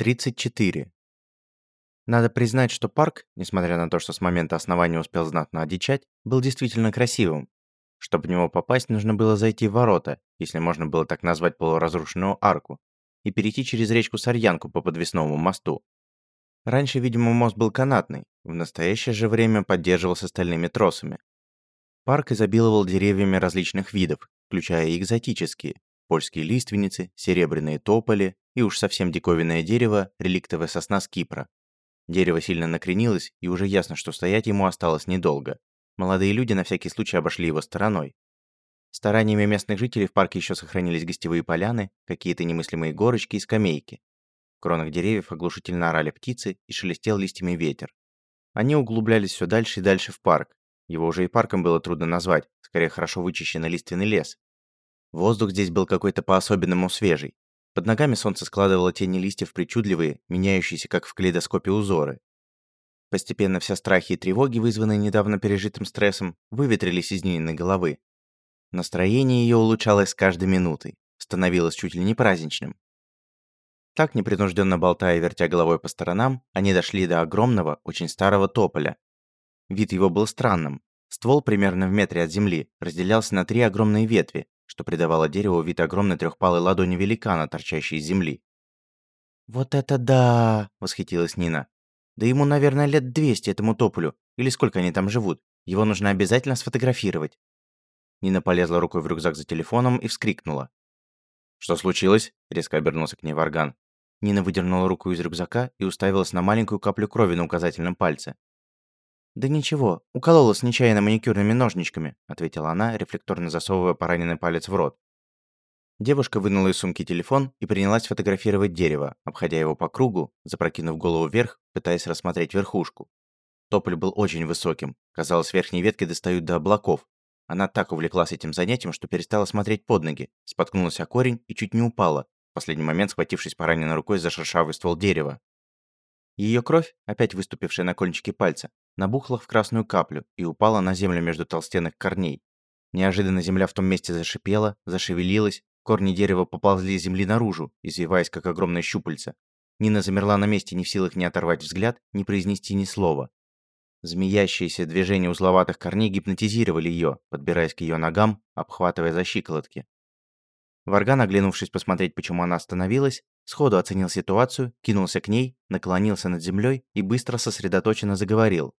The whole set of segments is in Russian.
34. Надо признать, что парк, несмотря на то, что с момента основания успел знатно одичать, был действительно красивым. Чтобы в него попасть, нужно было зайти в ворота, если можно было так назвать полуразрушенную арку, и перейти через речку Сарьянку по подвесному мосту. Раньше, видимо, мост был канатный, в настоящее же время поддерживался стальными тросами. Парк изобиловал деревьями различных видов, включая экзотические, польские лиственницы, серебряные тополи и уж совсем диковинное дерево, реликтовая сосна с Кипра. Дерево сильно накренилось, и уже ясно, что стоять ему осталось недолго. Молодые люди на всякий случай обошли его стороной. Стараниями местных жителей в парке еще сохранились гостевые поляны, какие-то немыслимые горочки и скамейки. В кронах деревьев оглушительно орали птицы и шелестел листьями ветер. Они углублялись все дальше и дальше в парк. Его уже и парком было трудно назвать, скорее хорошо вычищенный лиственный лес, Воздух здесь был какой-то по-особенному свежий. Под ногами солнце складывало тени листьев причудливые, меняющиеся как в калейдоскопе узоры. Постепенно все страхи и тревоги, вызванные недавно пережитым стрессом, выветрились из Нининой головы. Настроение ее улучшалось с каждой минутой, становилось чуть ли не праздничным. Так, непринужденно болтая и вертя головой по сторонам, они дошли до огромного, очень старого тополя. Вид его был странным. Ствол примерно в метре от земли разделялся на три огромные ветви, что придавало дереву вид огромной трехпалой ладони великана, торчащей из земли. «Вот это да!» – восхитилась Нина. «Да ему, наверное, лет 200 этому тополю, или сколько они там живут. Его нужно обязательно сфотографировать». Нина полезла рукой в рюкзак за телефоном и вскрикнула. «Что случилось?» – резко обернулся к ней Варган. Нина выдернула руку из рюкзака и уставилась на маленькую каплю крови на указательном пальце. «Да ничего, укололась нечаянно маникюрными ножничками», ответила она, рефлекторно засовывая пораненный палец в рот. Девушка вынула из сумки телефон и принялась фотографировать дерево, обходя его по кругу, запрокинув голову вверх, пытаясь рассмотреть верхушку. Тополь был очень высоким, казалось, верхние ветки достают до облаков. Она так увлеклась этим занятием, что перестала смотреть под ноги, споткнулась о корень и чуть не упала, в последний момент схватившись пораненной рукой за шершавый ствол дерева. Ее кровь, опять выступившая на кончике пальца, набухла в красную каплю и упала на землю между толстенных корней. Неожиданно земля в том месте зашипела, зашевелилась, корни дерева поползли из земли наружу, извиваясь как огромное щупальце. Нина замерла на месте, не в силах ни оторвать взгляд, ни произнести ни слова. Змеящиеся движения узловатых корней гипнотизировали ее, подбираясь к ее ногам, обхватывая за щиколотки. Варган, оглянувшись посмотреть, почему она остановилась, Сходу оценил ситуацию, кинулся к ней, наклонился над землей и быстро сосредоточенно заговорил.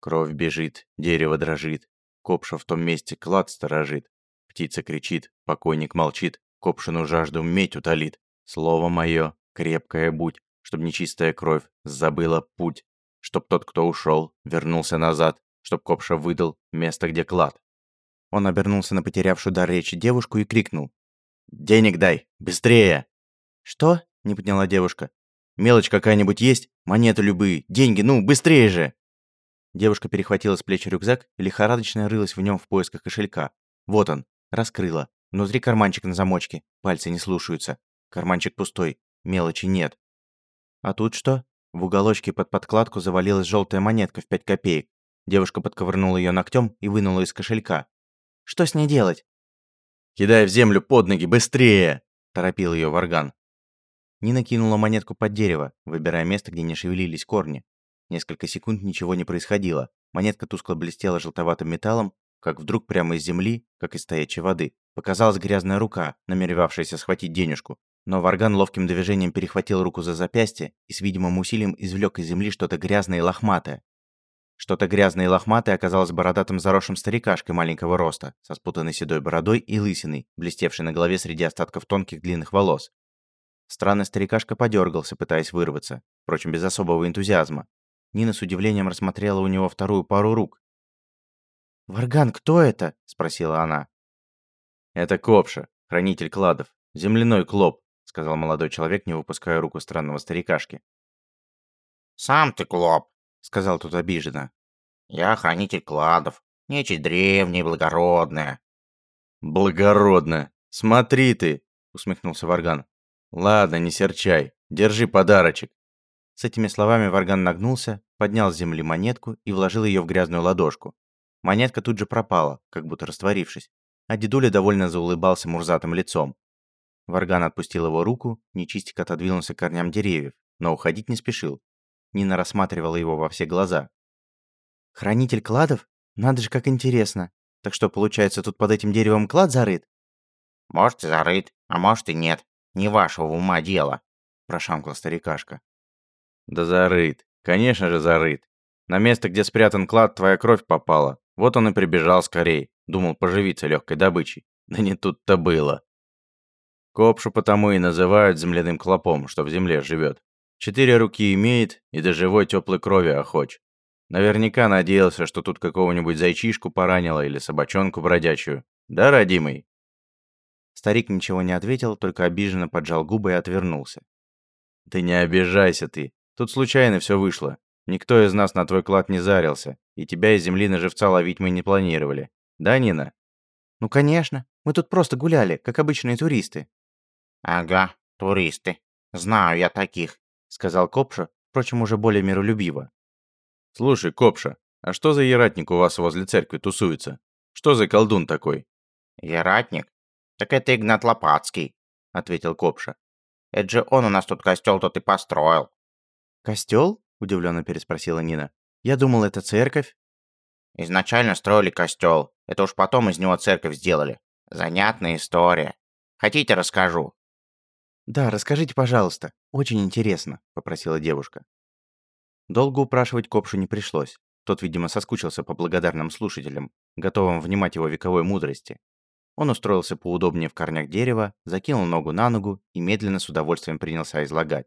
Кровь бежит, дерево дрожит, копша в том месте клад сторожит. Птица кричит, покойник молчит, копшину жажду медь утолит. Слово мое, крепкое будь, чтоб нечистая кровь забыла путь, чтоб тот, кто ушел, вернулся назад, чтоб копша выдал место, где клад. Он обернулся на потерявшую дар речи девушку и крикнул. «Денег дай! Быстрее!» «Что?» – не подняла девушка. «Мелочь какая-нибудь есть? Монеты любые, деньги, ну, быстрее же!» Девушка перехватила с плеч рюкзак и лихорадочно рылась в нем в поисках кошелька. Вот он, раскрыла. Внутри карманчик на замочке, пальцы не слушаются. Карманчик пустой, мелочи нет. А тут что? В уголочке под подкладку завалилась желтая монетка в пять копеек. Девушка подковырнула ее ногтем и вынула из кошелька. Что с ней делать? «Кидай в землю под ноги, быстрее!» – торопил ее Варган. Нина кинула монетку под дерево, выбирая место, где не шевелились корни. Несколько секунд ничего не происходило. Монетка тускло блестела желтоватым металлом, как вдруг прямо из земли, как из стоячей воды, показалась грязная рука, намеревавшаяся схватить денежку. Но Варган ловким движением перехватил руку за запястье и с видимым усилием извлек из земли что-то грязное и лохматое. Что-то грязное и лохматое оказалось бородатым заросшим старикашкой маленького роста, со спутанной седой бородой и лысиной, блестевшей на голове среди остатков тонких длинных волос. Странный старикашка подергался, пытаясь вырваться, впрочем, без особого энтузиазма. Нина с удивлением рассмотрела у него вторую пару рук. «Варган, кто это?» – спросила она. «Это Копша, хранитель кладов, земляной клоп», – сказал молодой человек, не выпуская руку странного старикашки. «Сам ты клоп», – сказал тот обиженно. «Я хранитель кладов, нечисть древняя и благородная». «Благородная! Смотри ты!» – усмехнулся Варган. «Ладно, не серчай. Держи подарочек». С этими словами Варган нагнулся, поднял с земли монетку и вложил ее в грязную ладошку. Монетка тут же пропала, как будто растворившись, а дедуля довольно заулыбался мурзатым лицом. Варган отпустил его руку, Нечистик отодвинулся к корням деревьев, но уходить не спешил. Нина рассматривала его во все глаза. «Хранитель кладов? Надо же, как интересно. Так что, получается, тут под этим деревом клад зарыт?» «Может, и зарыт, а может и нет. Не вашего ума дело», – прошамкал старикашка. «Да зарыт. Конечно же зарыт. На место, где спрятан клад, твоя кровь попала. Вот он и прибежал скорей. Думал поживиться легкой добычей. Да не тут-то было. Копшу потому и называют земляным клопом, что в земле живет. Четыре руки имеет и до живой теплой крови охоч. Наверняка надеялся, что тут какого-нибудь зайчишку поранило или собачонку бродячую. Да, родимый?» Старик ничего не ответил, только обиженно поджал губы и отвернулся. «Ты не обижайся ты. Тут случайно все вышло. Никто из нас на твой клад не зарился, и тебя из земли на живца ловить мы не планировали. Да, Нина?» «Ну, конечно. Мы тут просто гуляли, как обычные туристы». «Ага, туристы. Знаю я таких», — сказал Копша, впрочем, уже более миролюбиво. «Слушай, Копша, а что за ератник у вас возле церкви тусуется? Что за колдун такой?» «Ератник? Так это Игнат Лопатский», — ответил Копша. «Это же он у нас тут костел тот и построил». «Костел?» — удивленно переспросила Нина. «Я думал, это церковь». «Изначально строили костел. Это уж потом из него церковь сделали. Занятная история. Хотите, расскажу?» «Да, расскажите, пожалуйста. Очень интересно», — попросила девушка. Долго упрашивать Копшу не пришлось. Тот, видимо, соскучился по благодарным слушателям, готовым внимать его вековой мудрости. Он устроился поудобнее в корнях дерева, закинул ногу на ногу и медленно с удовольствием принялся излагать.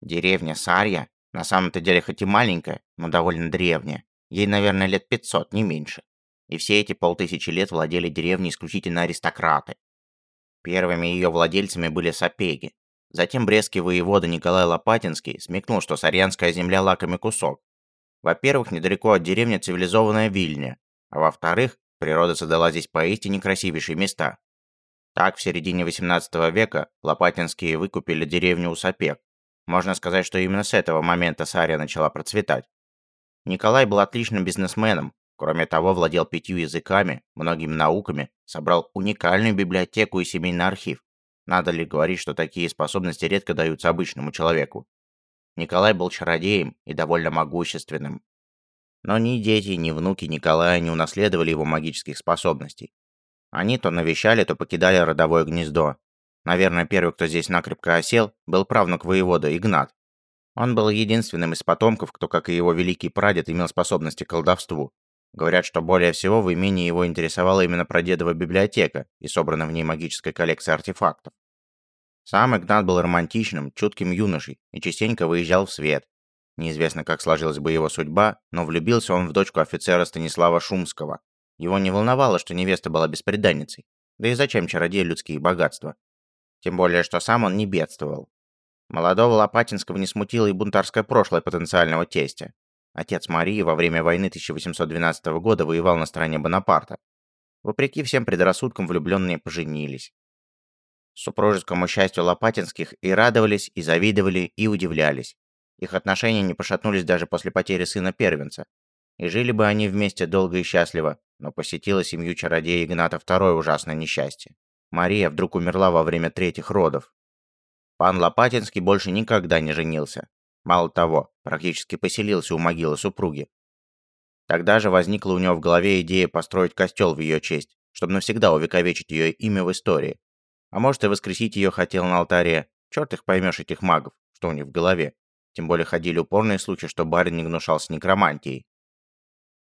«Деревня Сарья, на самом-то деле хоть и маленькая, но довольно древняя. Ей, наверное, лет 500, не меньше. И все эти полтысячи лет владели деревней исключительно аристократы. Первыми ее владельцами были сапеги. Затем брестский воевода Николай Лопатинский смекнул, что Сарьянская земля лакомый кусок. Во-первых, недалеко от деревни цивилизованная Вильня, а во-вторых, природа создала здесь поистине красивейшие места. Так, в середине 18 века Лопатинские выкупили деревню у Сапег. Можно сказать, что именно с этого момента Сария начала процветать. Николай был отличным бизнесменом, Кроме того, владел пятью языками, многими науками, собрал уникальную библиотеку и семейный архив. Надо ли говорить, что такие способности редко даются обычному человеку? Николай был чародеем и довольно могущественным. Но ни дети, ни внуки Николая не унаследовали его магических способностей. Они то навещали, то покидали родовое гнездо. Наверное, первый, кто здесь накрепко осел, был правнук воевода Игнат. Он был единственным из потомков, кто, как и его великий прадед, имел способности к колдовству. Говорят, что более всего в имении его интересовала именно прадедова библиотека и собрана в ней магическая коллекция артефактов. Сам Игнат был романтичным, чутким юношей и частенько выезжал в свет. Неизвестно, как сложилась бы его судьба, но влюбился он в дочку офицера Станислава Шумского. Его не волновало, что невеста была беспреданницей. Да и зачем чародею людские богатства? Тем более, что сам он не бедствовал. Молодого Лопатинского не смутило и бунтарское прошлое потенциального тестя. Отец Марии во время войны 1812 года воевал на стороне Бонапарта. Вопреки всем предрассудкам влюбленные поженились. Супружескому счастью Лопатинских и радовались, и завидовали, и удивлялись. Их отношения не пошатнулись даже после потери сына первенца. И жили бы они вместе долго и счастливо, но посетила семью чародея Игната второе ужасное несчастье. Мария вдруг умерла во время третьих родов. Пан Лопатинский больше никогда не женился. Мало того, практически поселился у могилы супруги. Тогда же возникла у него в голове идея построить костел в ее честь, чтобы навсегда увековечить ее имя в истории. А может и воскресить ее хотел на алтаре. Черт их поймешь, этих магов, что у них в голове. Тем более ходили упорные слухи, что барин не гнушался некромантией.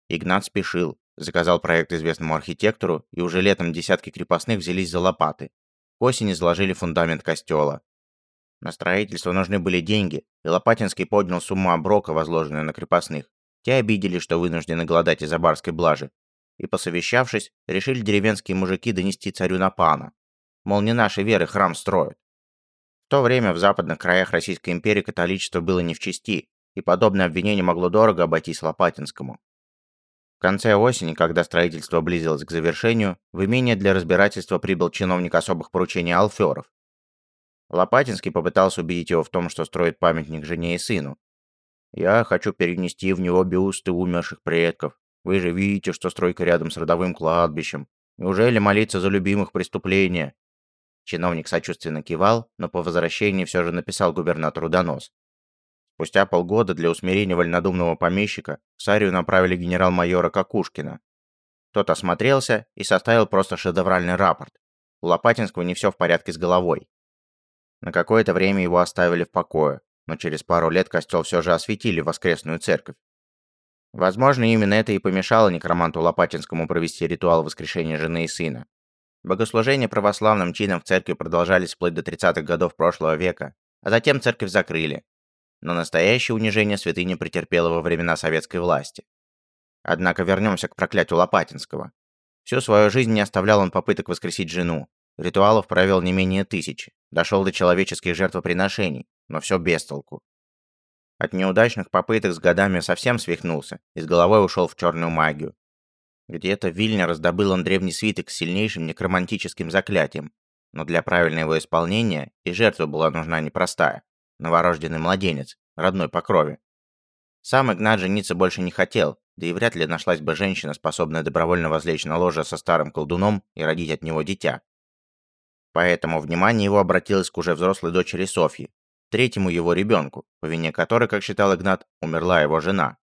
Игнат спешил, заказал проект известному архитектору, и уже летом десятки крепостных взялись за лопаты. К осени заложили фундамент костела. На строительство нужны были деньги, и Лопатинский поднял сумму оброка, возложенную на крепостных. Те обидели, что вынуждены голодать из-за барской блажи. И, посовещавшись, решили деревенские мужики донести царю на пана. Мол, не нашей веры храм строят. В то время в западных краях Российской империи католичество было не в чести, и подобное обвинение могло дорого обойтись Лопатинскому. Конце осени, когда строительство близилось к завершению, в имение для разбирательства прибыл чиновник особых поручений Алферов, Лопатинский попытался убедить его в том, что строит памятник жене и сыну. «Я хочу перенести в него бюсты умерших предков. Вы же видите, что стройка рядом с родовым кладбищем. Неужели молиться за любимых преступления?» Чиновник сочувственно кивал, но по возвращении все же написал губернатору донос. Спустя полгода для усмирения вольнодумного помещика в Сарию направили генерал-майора Какушкина. Тот осмотрелся и составил просто шедевральный рапорт. У Лопатинского не все в порядке с головой. На какое-то время его оставили в покое, но через пару лет костел все же осветили в воскресную церковь. Возможно, именно это и помешало некроманту Лопатинскому провести ритуал воскрешения жены и сына. Богослужения православным чинам в церкви продолжались вплоть до 30-х годов прошлого века, а затем церковь закрыли. Но настоящее унижение святыни претерпело во времена советской власти. Однако вернемся к проклятию Лопатинского. Всю свою жизнь не оставлял он попыток воскресить жену. Ритуалов провел не менее тысячи, дошел до человеческих жертвоприношений, но все без толку. От неудачных попыток с годами совсем свихнулся и с головой ушел в черную магию, где-то Вильня раздобыл он древний свиток с сильнейшим некромантическим заклятием, но для правильного его исполнения и жертва была нужна непростая. Новорожденный младенец, родной по крови. Сам Игнат жениться больше не хотел, да и вряд ли нашлась бы женщина, способная добровольно возлечь на ложе со старым колдуном и родить от него дитя. Поэтому внимание его обратилось к уже взрослой дочери Софьи, третьему его ребенку, по вине которой, как считал Игнат, умерла его жена.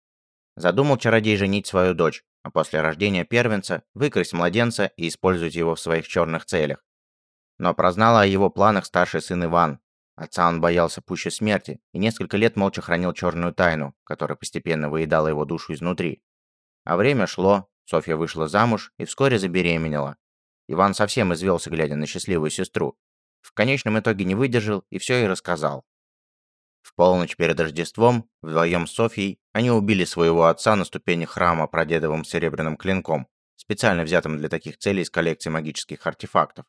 Задумал чародей женить свою дочь, а после рождения первенца выкрасть младенца и использовать его в своих черных целях. Но прознала о его планах старший сын Иван. Отца он боялся пуще смерти и несколько лет молча хранил черную тайну, которая постепенно выедала его душу изнутри. А время шло, Софья вышла замуж и вскоре забеременела. Иван совсем извелся, глядя на счастливую сестру. В конечном итоге не выдержал и все ей рассказал. В полночь перед Рождеством, вдвоем с Софьей, они убили своего отца на ступени храма прадедовым серебряным клинком, специально взятым для таких целей из коллекции магических артефактов.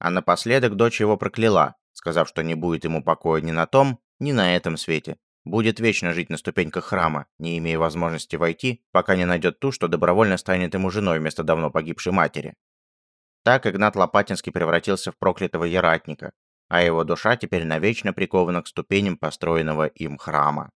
А напоследок дочь его прокляла, сказав, что не будет ему покоя ни на том, ни на этом свете. Будет вечно жить на ступеньках храма, не имея возможности войти, пока не найдет ту, что добровольно станет ему женой вместо давно погибшей матери. Так Игнат Лопатинский превратился в проклятого яратника, а его душа теперь навечно прикована к ступеням построенного им храма.